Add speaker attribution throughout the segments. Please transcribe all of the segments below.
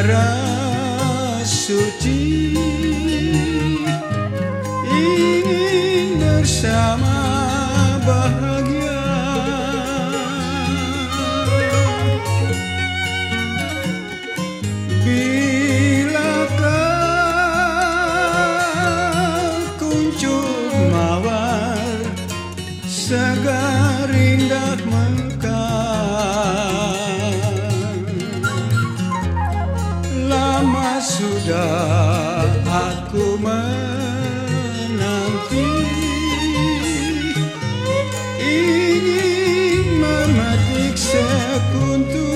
Speaker 1: darah suci Ingin bersama bahagia. Bilakah kuncup mawar Segar indah mekar sudah aku menanti Ingin memetik sekuntum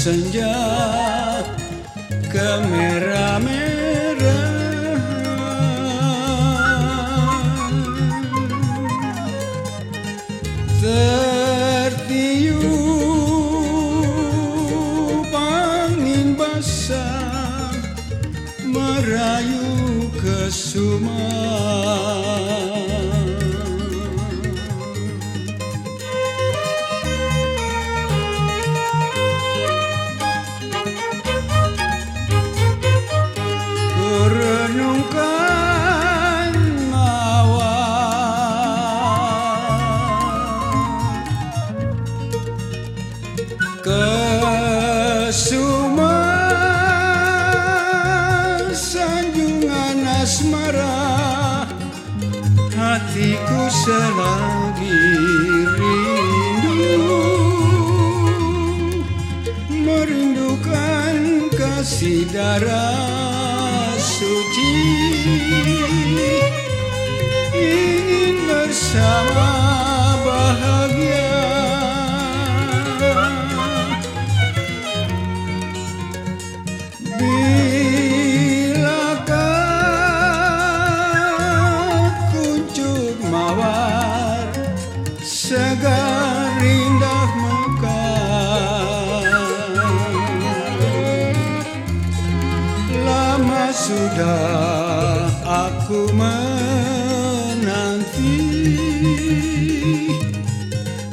Speaker 1: senja kemerah-merahan. Tertiup angin basah merayu kesuma Kurenungkan selagi rindu. Merindukan kasih darah suci. Ingin bersama Segar indah mekar Lama sudah aku menanti.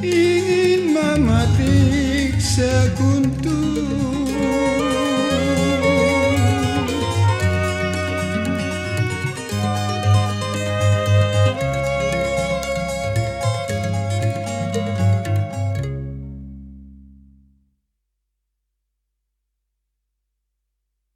Speaker 1: Ingin memetik sekutu